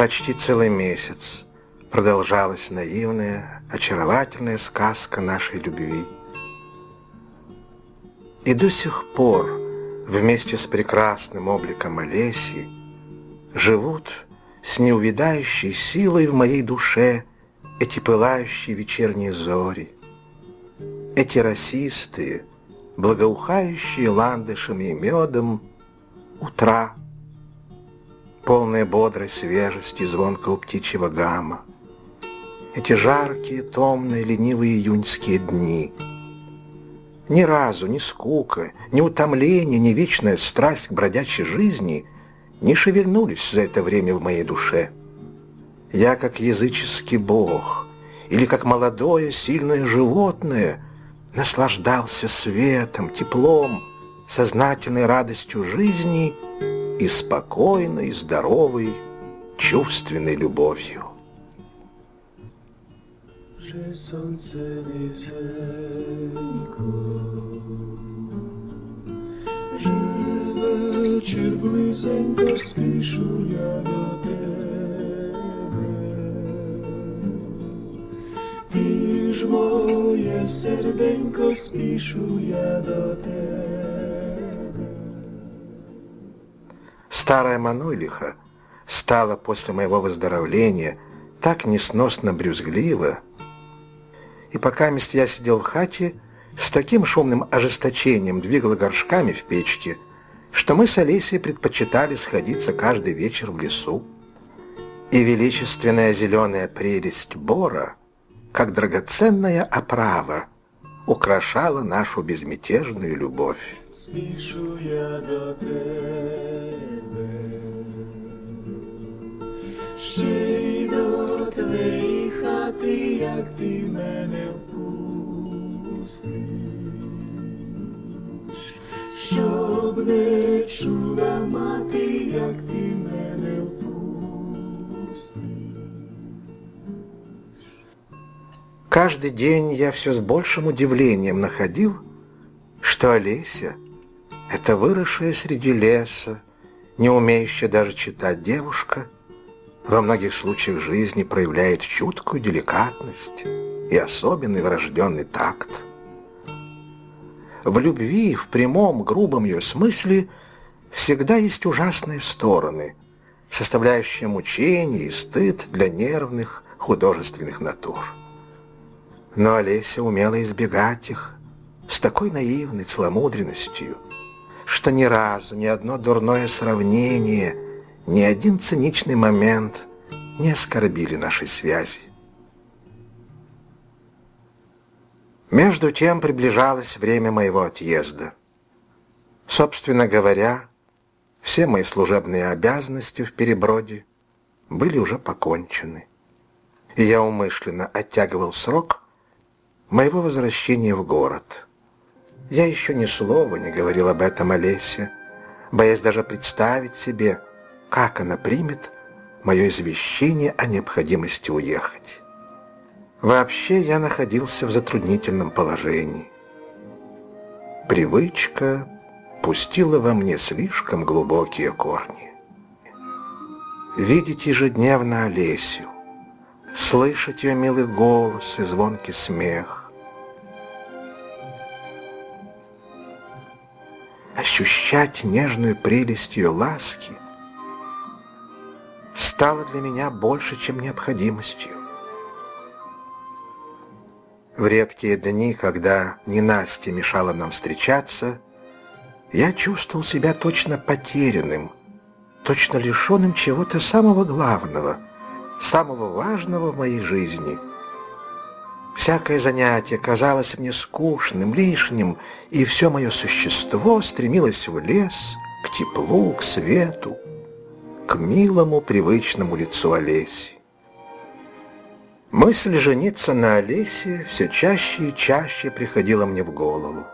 Почти целый месяц продолжалась наивная, очаровательная сказка нашей любви. И до сих пор вместе с прекрасным обликом Олеси живут с неувидающей силой в моей душе эти пылающие вечерние зори, эти расистые, благоухающие ландышами и медом утра, полные бодрой свежести звонкого птичьего гамма, эти жаркие, томные, ленивые июньские дни. Ни разу ни скука, ни утомление, ни вечная страсть к бродячей жизни не шевельнулись за это время в моей душе. Я, как языческий бог, или как молодое сильное животное, наслаждался светом, теплом, сознательной радостью жизни и спокойной, здоровой, чувственной любовью. Że słońce nizienko, że wieczór blizenko spiszu ja do Tebe. Tyż moje serdenko spiszu Старая Мануйлиха стала после моего выздоровления так несносно брюзглива, и пока я сидел в хате, с таким шумным ожесточением двигала горшками в печке, что мы с Олесей предпочитали сходиться каждый вечер в лесу. И величественная зеленая прелесть бора, как драгоценная оправа, украшала нашу безмятежную любовь. Спішу я до ще й до твоєї хати, як ти мене впустиш, щоб не чула мати, як ти мене впустиш. Каждый день я все с большим удивлением находил, что Олеся — это выросшая среди леса, не умеющая даже читать девушка, во многих случаях жизни проявляет чуткую деликатность и особенный врожденный такт. В любви, в прямом, грубом ее смысле, всегда есть ужасные стороны, составляющие мучение и стыд для нервных художественных натур. Но Олеся умела избегать их с такой наивной целомудренностью, что ни разу ни одно дурное сравнение, ни один циничный момент не оскорбили нашей связи. Между тем приближалось время моего отъезда. Собственно говоря, все мои служебные обязанности в переброде были уже покончены. И я умышленно оттягивал срок, моего возвращения в город. Я еще ни слова не говорил об этом Олесе, боясь даже представить себе, как она примет мое извещение о необходимости уехать. Вообще я находился в затруднительном положении. Привычка пустила во мне слишком глубокие корни. Видеть ежедневно Олесю, слышать ее милый голос и звонкий смех, ощущать нежную прелесть ее ласки стало для меня больше, чем необходимостью. В редкие дни, когда ненастье мешало нам встречаться, я чувствовал себя точно потерянным, точно лишенным чего-то самого главного — самого важного в моей жизни. Всякое занятие казалось мне скучным, лишним, и все мое существо стремилось в лес, к теплу, к свету, к милому привычному лицу Олеси. Мысль жениться на Олесе все чаще и чаще приходила мне в голову.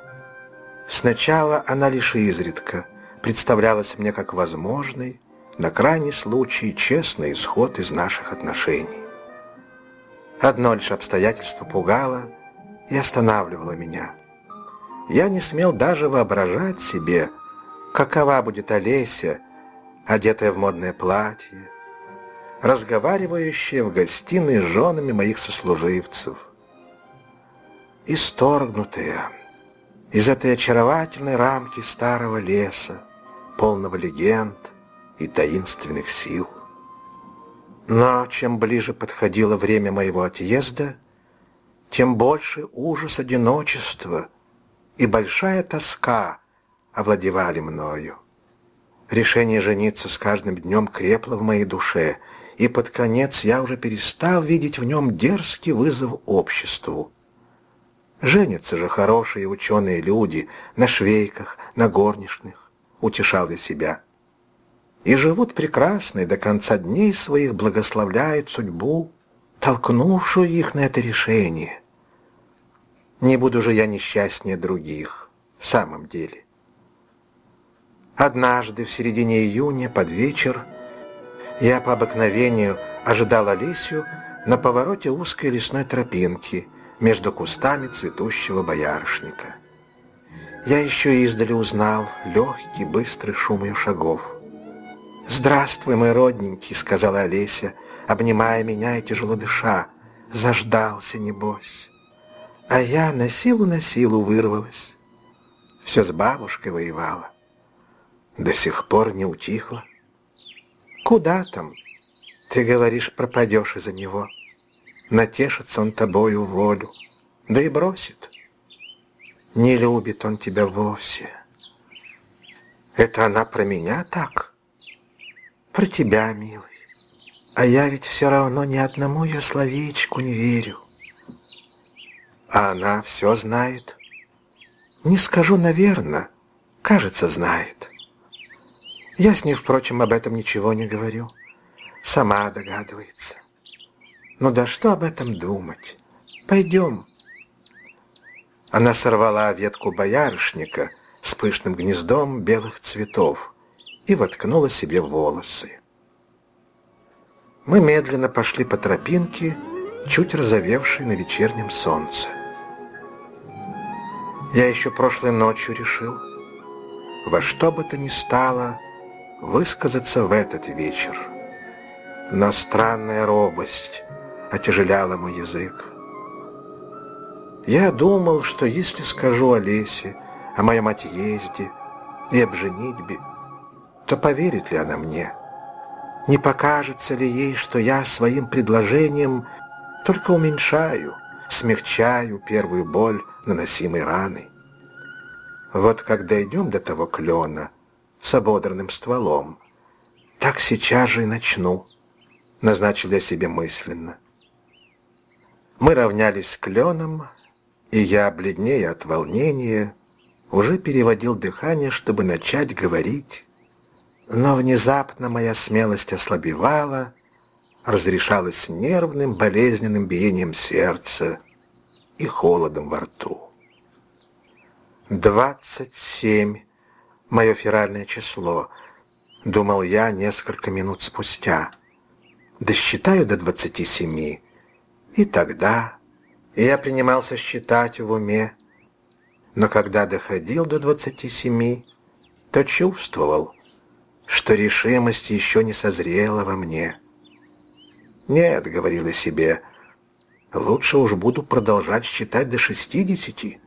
Сначала она лишь изредка представлялась мне как возможной, на крайний случай честный исход из наших отношений. Одно лишь обстоятельство пугало и останавливало меня. Я не смел даже воображать себе, какова будет Олеся, одетая в модное платье, разговаривающая в гостиной с женами моих сослуживцев. Исторгнутая из этой очаровательной рамки старого леса, полного легенд и таинственных сил. Но чем ближе подходило время моего отъезда, тем больше ужас одиночества и большая тоска овладевали мною. Решение жениться с каждым днем крепло в моей душе, и под конец я уже перестал видеть в нем дерзкий вызов обществу. Женятся же хорошие ученые люди на швейках, на горничных, утешал я себя. И живут прекрасно, и до конца дней своих благословляют судьбу, толкнувшую их на это решение. Не буду же я несчастнее других, в самом деле. Однажды в середине июня под вечер я по обыкновению ожидал Алисию на повороте узкой лесной тропинки между кустами цветущего боярышника. Я еще издали узнал легкий, быстрый шум ее шагов. «Здравствуй, мой родненький», — сказала Олеся, обнимая меня и тяжело дыша. «Заждался, небось». А я на силу на силу вырвалась. Все с бабушкой воевала до сих пор не утихла. Куда там? Ты говоришь, пропадешь из-за него. Натешится он тобою волю, да и бросит. Не любит он тебя вовсе. Это она про меня так? Про тебя, милый. А я ведь все равно ни одному ее словечку не верю. А она все знает. Не скажу, наверное, кажется, знает. Я с ней, впрочем, об этом ничего не говорю. Сама догадывается. Ну да что об этом думать? Пойдем. Она сорвала ветку боярышника с пышным гнездом белых цветов и воткнула себе волосы. Мы медленно пошли по тропинке, чуть разовевшей на вечернем солнце. Я еще прошлой ночью решил, во что бы то ни стало, высказаться в этот вечер. Но странная робость отяжеляла мой язык. Я думал, что если скажу Олесе о моем отъезде и об женитьбе, то поверит ли она мне? Не покажется ли ей, что я своим предложением только уменьшаю, смягчаю первую боль наносимой раны? Вот когда идем до того клена, с ободранным стволом. Так сейчас же и начну, назначил я себе мысленно. Мы равнялись кленом, и я, бледнее от волнения, уже переводил дыхание, чтобы начать говорить. Но внезапно моя смелость ослабевала, разрешалась нервным болезненным биением сердца и холодом во рту. Двадцать семь мое феральное число, думал я несколько минут спустя. Досчитаю до двадцати семи, и тогда я принимался считать в уме. Но когда доходил до двадцати семи, то чувствовал, что решимость еще не созрела во мне. «Нет», — говорил я себе, — «лучше уж буду продолжать считать до шестидесяти».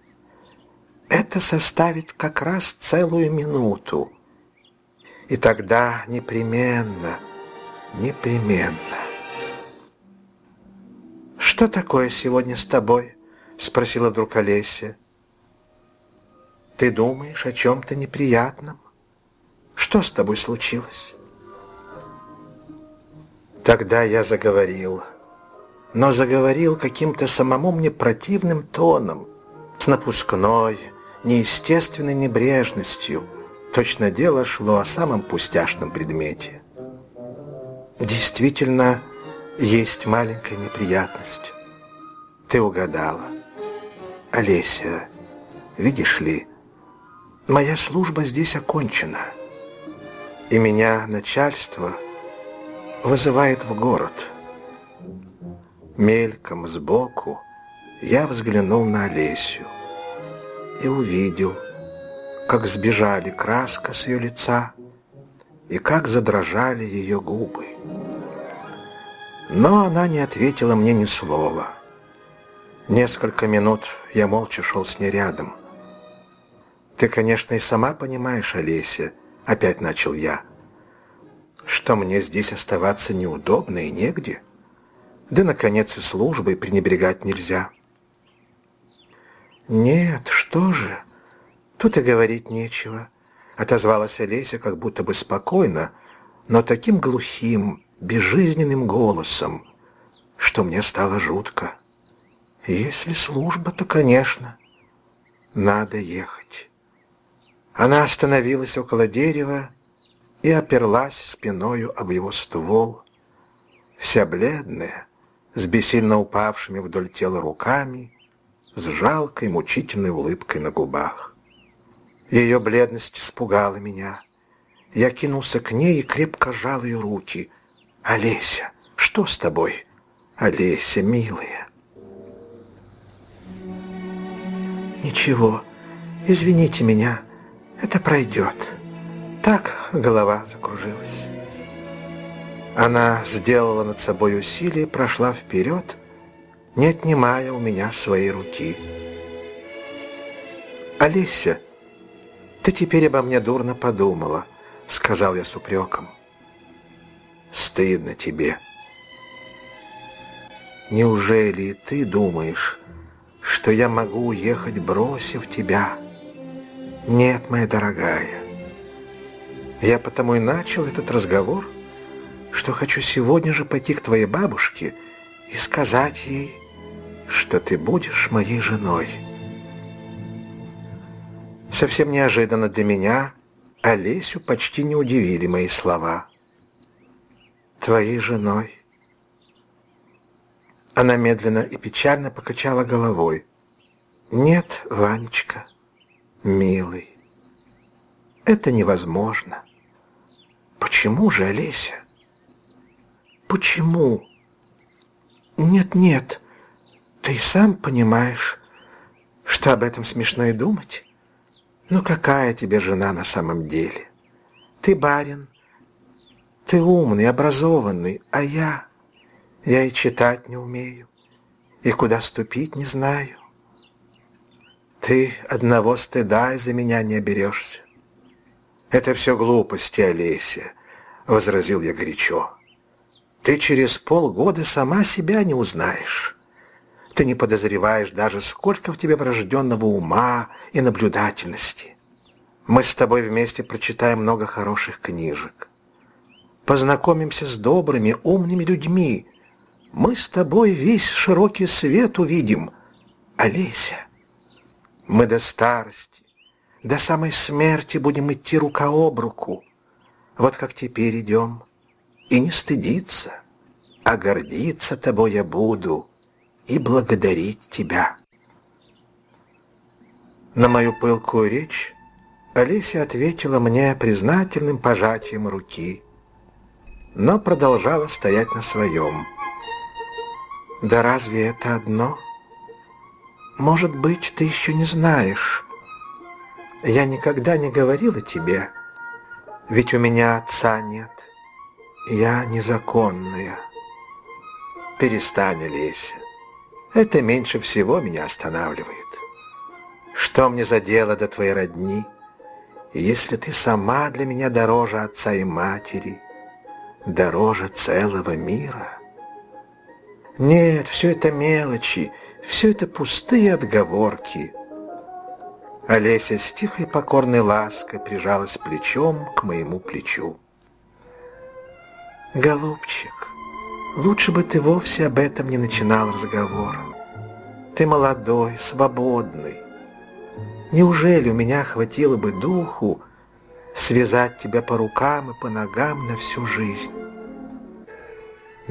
Это составит как раз целую минуту. И тогда непременно, непременно. «Что такое сегодня с тобой?» — спросила вдруг Олеся. «Ты думаешь о чем-то неприятном? Что с тобой случилось?» Тогда я заговорил, но заговорил каким-то самому мне противным тоном, с напускной, неестественной небрежностью. Точно дело шло о самом пустяшном предмете. Действительно, есть маленькая неприятность. Ты угадала. Олеся, видишь ли, моя служба здесь окончена. И меня начальство вызывает в город. Мельком сбоку я взглянул на Олесю и увидел, как сбежали краска с ее лица и как задрожали ее губы. Но она не ответила мне ни слова. Несколько минут я молча шел с ней рядом. «Ты, конечно, и сама понимаешь, Олеся», — опять начал я, «что мне здесь оставаться неудобно и негде. Да, наконец, и службой пренебрегать нельзя». «Нет, что же, тут и говорить нечего», — отозвалась Олеся как будто бы спокойно, но таким глухим, безжизненным голосом, что мне стало жутко. «Если служба, то, конечно, надо ехать». Она остановилась около дерева и оперлась спиною об его ствол, вся бледная, с бессильно упавшими вдоль тела руками, с жалкой мучительной улыбкой на губах. Ее бледность испугала меня. Я кинулся к ней и крепко сжал ее руки. «Олеся, что с тобой?» «Олеся, милая». «Ничего, извините меня», это пройдет. Так голова закружилась. Она сделала над собой усилие, прошла вперед, не отнимая у меня своей руки. «Олеся, ты теперь обо мне дурно подумала», — сказал я с упреком. «Стыдно тебе. Неужели и ты думаешь, что я могу уехать, бросив тебя?» Нет, моя дорогая. Я потому и начал этот разговор, что хочу сегодня же пойти к твоей бабушке и сказать ей, что ты будешь моей женой. Совсем неожиданно для меня Олесю почти не удивили мои слова. Твоей женой. Она медленно и печально покачала головой. Нет, Ванечка, Милый, это невозможно. Почему же, Олеся? Почему? Нет-нет, ты сам понимаешь, что об этом смешно и думать. Ну какая тебе жена на самом деле? Ты барин, ты умный, образованный, а я... Я и читать не умею, и куда ступить не знаю. Ты одного стыда из-за меня не оберешься. Это все глупости, Олеся, — возразил я горячо. Ты через полгода сама себя не узнаешь. Ты не подозреваешь даже, сколько в тебе врожденного ума и наблюдательности. Мы с тобой вместе прочитаем много хороших книжек. Познакомимся с добрыми, умными людьми. Мы с тобой весь широкий свет увидим. Олеся, мы до старости, до самой смерти будем идти рука об руку. Вот как теперь идем. И не стыдиться, а гордиться тобой я буду и благодарить тебя. На мою пылкую речь Олеся ответила мне признательным пожатием руки, но продолжала стоять на своем. «Да разве это одно?» Может быть, ты еще не знаешь. Я никогда не говорила тебе, ведь у меня отца нет. Я незаконная. Перестань, Леся. Это меньше всего меня останавливает. Что мне за дело до твоей родни, если ты сама для меня дороже отца и матери, дороже целого мира?» Нет, все это мелочи, все это пустые отговорки. Олеся с тихой покорной лаской прижалась плечом к моему плечу. «Голубчик, лучше бы ты вовсе об этом не начинал разговор. Ты молодой, свободный. Неужели у меня хватило бы духу связать тебя по рукам и по ногам на всю жизнь?»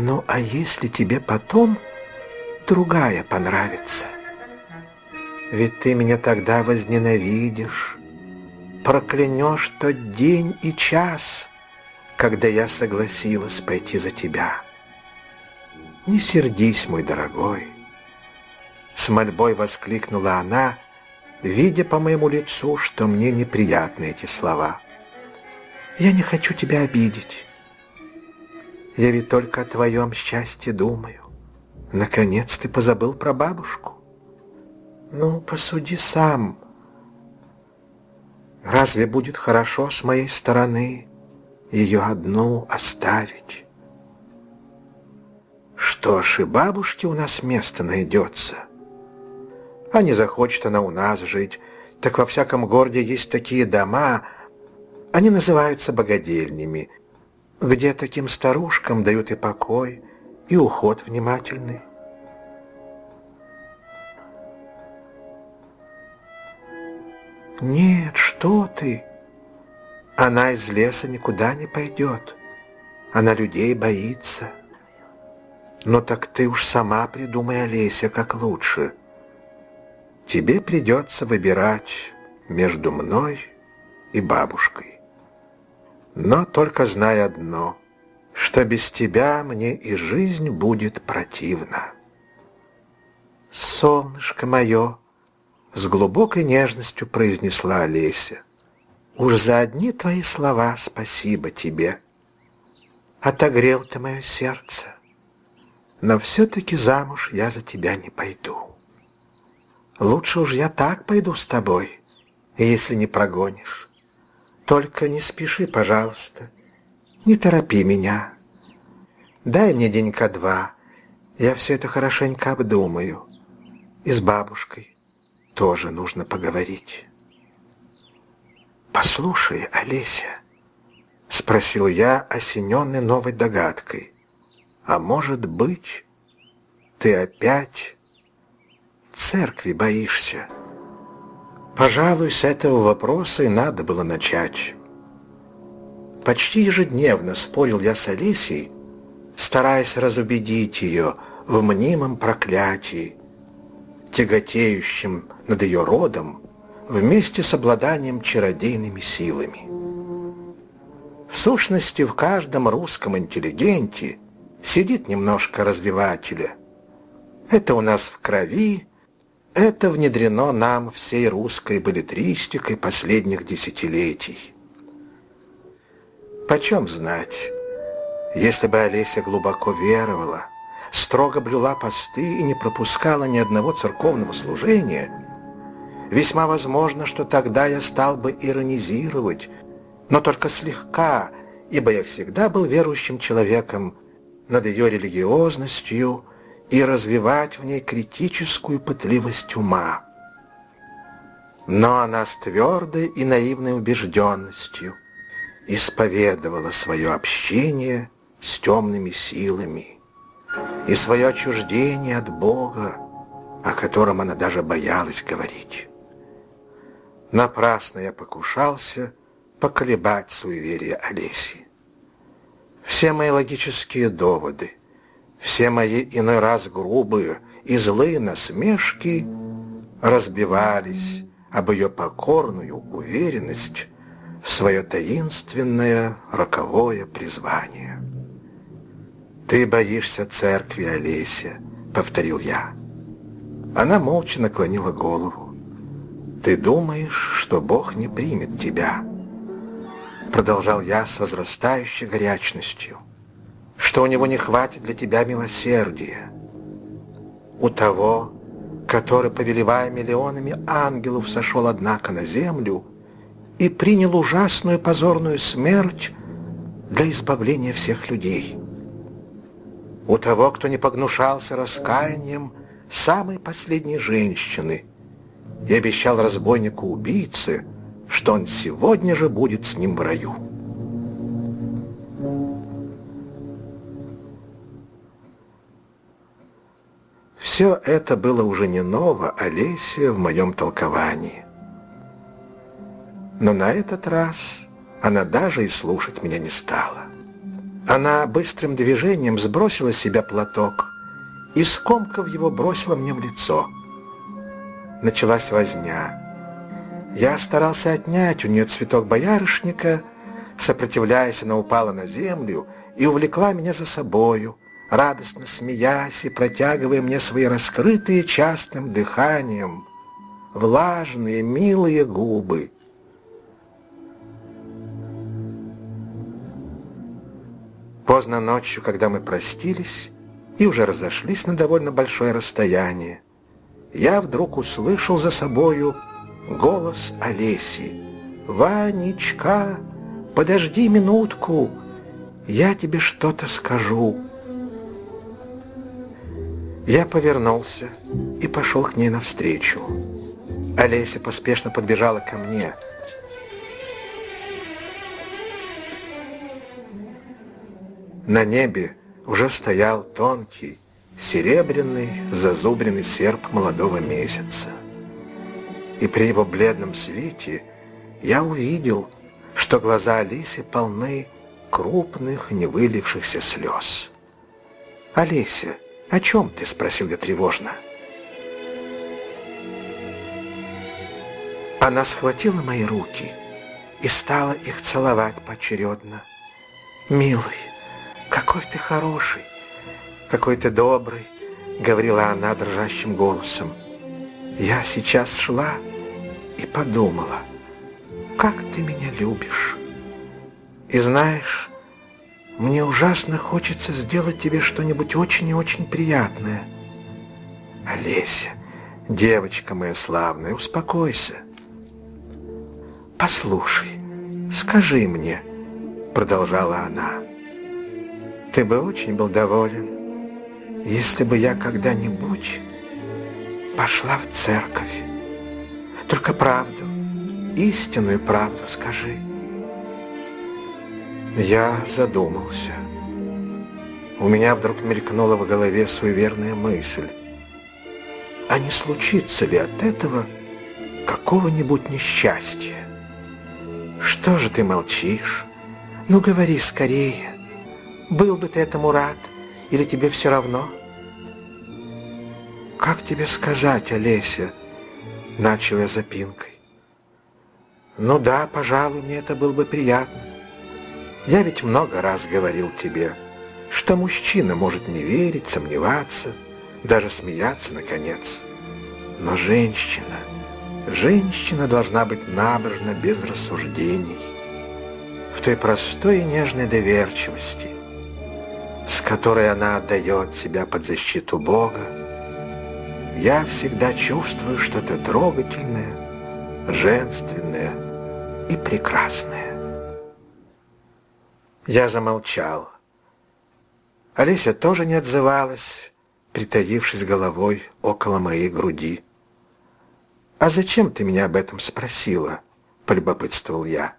Ну, а если тебе потом другая понравится? Ведь ты меня тогда возненавидишь, проклянешь тот день и час, когда я согласилась пойти за тебя. Не сердись, мой дорогой. С мольбой воскликнула она, видя по моему лицу, что мне неприятны эти слова. Я не хочу тебя обидеть. Я ведь только о твоем счастье думаю. Наконец ты позабыл про бабушку. Ну, посуди сам. Разве будет хорошо с моей стороны ее одну оставить? Что ж, и бабушке у нас место найдется. А не захочет она у нас жить, так во всяком городе есть такие дома, они называются богадельнями, где таким старушкам дают и покой, и уход внимательный. Нет, что ты? Она из леса никуда не пойдет. Она людей боится. Но так ты уж сама придумай, Олеся, как лучше. Тебе придется выбирать между мной и бабушкой. Но только знай одно, что без тебя мне и жизнь будет противна. Солнышко мое, с глубокой нежностью произнесла Олеся. Уж за одни твои слова спасибо тебе. Отогрел ты мое сердце но все-таки замуж я за тебя не пойду. Лучше уж я так пойду с тобой, если не прогонишь. Только не спеши, пожалуйста, не торопи меня. Дай мне денька два, я все это хорошенько обдумаю. И с бабушкой тоже нужно поговорить. «Послушай, Олеся», — спросил я, осененный новой догадкой — а может быть, ты опять церкви боишься? Пожалуй, с этого вопроса и надо было начать. Почти ежедневно спорил я с Алисией, стараясь разубедить ее в мнимом проклятии, тяготеющем над ее родом вместе с обладанием чародейными силами. В сущности, в каждом русском интеллигенте – сидит немножко развивателя. Это у нас в крови, это внедрено нам всей русской балетристикой последних десятилетий. Почем знать, если бы Олеся глубоко веровала, строго блюла посты и не пропускала ни одного церковного служения, весьма возможно, что тогда я стал бы иронизировать, но только слегка, ибо я всегда был верующим человеком, над ее религиозностью и развивать в ней критическую пытливость ума. Но она с твердой и наивной убежденностью исповедовала свое общение с темными силами и свое отчуждение от Бога, о котором она даже боялась говорить. Напрасно я покушался поколебать суеверие Олеси. Все мои логические доводы, все мои иной раз грубые и злые насмешки разбивались об ее покорную уверенность в свое таинственное роковое призвание. «Ты боишься церкви, Олеся», — повторил я. Она молча наклонила голову. «Ты думаешь, что Бог не примет тебя?» продолжал я с возрастающей горячностью, что у него не хватит для тебя милосердия. У того, который, повелевая миллионами ангелов, сошел, однако, на землю и принял ужасную позорную смерть для избавления всех людей. У того, кто не погнушался раскаянием самой последней женщины и обещал разбойнику-убийце – что он сегодня же будет с ним в раю. Все это было уже не ново Олесе в моем толковании. Но на этот раз она даже и слушать меня не стала. Она быстрым движением сбросила с себя платок и, скомкав его, бросила мне в лицо. Началась возня. Я старался отнять у нее цветок боярышника, сопротивляясь, она упала на землю и увлекла меня за собою, радостно смеясь и протягивая мне свои раскрытые частым дыханием, влажные, милые губы. Поздно ночью, когда мы простились и уже разошлись на довольно большое расстояние, я вдруг услышал за собою голос Олеси. «Ванечка, подожди минутку, я тебе что-то скажу». Я повернулся и пошел к ней навстречу. Олеся поспешно подбежала ко мне. На небе уже стоял тонкий, серебряный, зазубренный серп молодого месяца. И при его бледном свете я увидел, что глаза Олеси полны крупных, невылившихся слез. «Олеся, «О чем ты?» — спросил я тревожно. Она схватила мои руки и стала их целовать поочередно. «Милый, какой ты хороший, какой ты добрый», — говорила она дрожащим голосом. «Я сейчас шла и подумала, как ты меня любишь. И знаешь, мне ужасно хочется сделать тебе что-нибудь очень и очень приятное. Олеся, девочка моя славная, успокойся. Послушай, скажи мне, продолжала она, ты бы очень был доволен, если бы я когда-нибудь пошла в церковь. Только правду, истинную правду скажи. Я задумался. У меня вдруг мелькнула в голове суеверная мысль. А не случится ли от этого какого-нибудь несчастья? Что же ты молчишь? Ну, говори скорее. Был бы ты этому рад, или тебе все равно? Как тебе сказать, Олеся? Начал я запинкой. Ну да, пожалуй, мне это было бы приятно. Я ведь много раз говорил тебе, что мужчина может не верить, сомневаться, даже смеяться, наконец. Но женщина, женщина должна быть набожна без рассуждений, в той простой и нежной доверчивости, с которой она отдает себя под защиту Бога. Я всегда чувствую что-то трогательное, женственное и прекрасное. Я замолчал. Олеся тоже не отзывалась, притаившись головой около моей груди. «А зачем ты меня об этом спросила?» — полюбопытствовал я.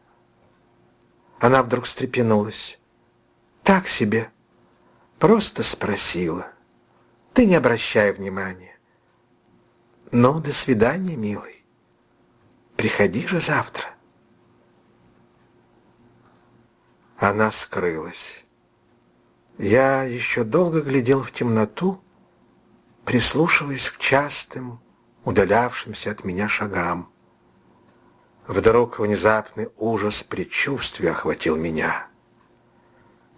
Она вдруг встрепенулась. «Так себе. Просто спросила. Ты не обращай внимания. Ну, до свидания, милый. Приходи же завтра». Она скрылась. Я еще долго глядел в темноту, прислушиваясь к частым, удалявшимся от меня шагам. Вдруг внезапный ужас предчувствия охватил меня.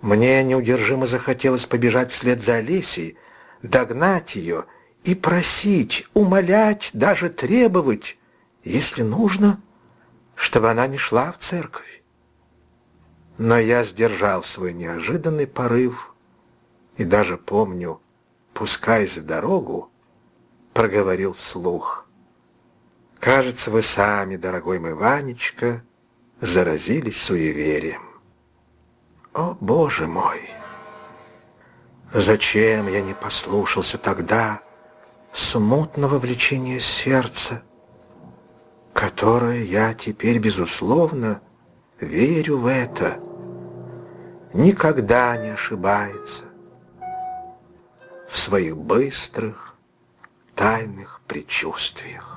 Мне неудержимо захотелось побежать вслед за Олесей, догнать ее и просить, умолять, даже требовать, если нужно, чтобы она не шла в церковь. Но я сдержал свой неожиданный порыв и даже помню, пускаясь в дорогу, проговорил вслух. «Кажется, вы сами, дорогой мой Ванечка, заразились суеверием». О, Боже мой! Зачем я не послушался тогда смутного влечения сердца, которое я теперь, безусловно, верю в это — никогда не ошибается в своих быстрых, тайных предчувствиях.